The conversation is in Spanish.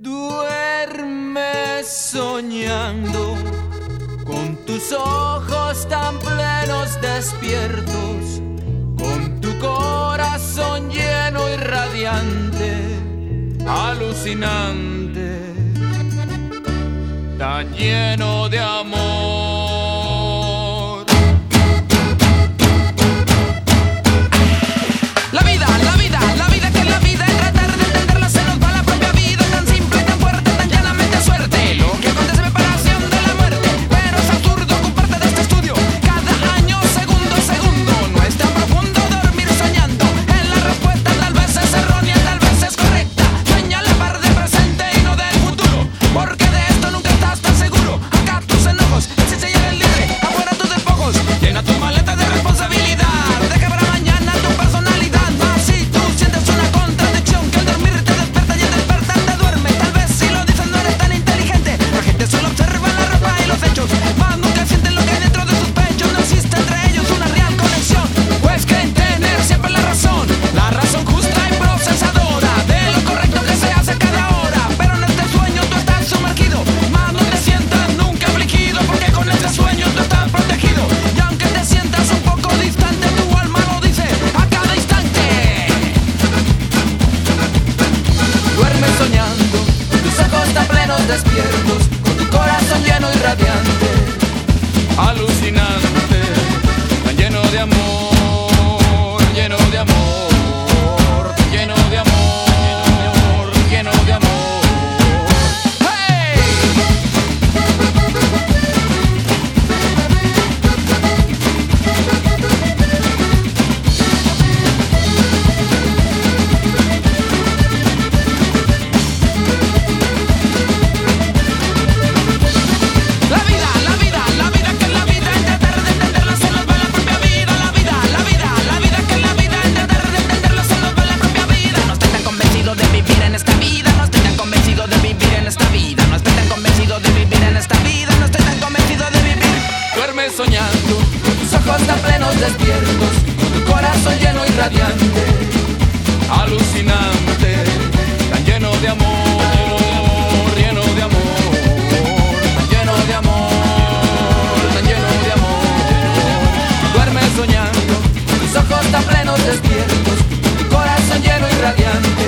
Duerme soñando con tus ojos tan plenos despiertos, con tu corazón lleno y radiante, alucinante, tan lleno de amor. despiertos, con tu corazón lleno y radiante. tan plenos despiertos, corazón lleno y radiante, alucinante, tan lleno de amor, lleno de amor, tan lleno de amor, tan lleno de amor. Duerme soñando, mis ojos tan plenos despiertos, con corazón lleno y radiante.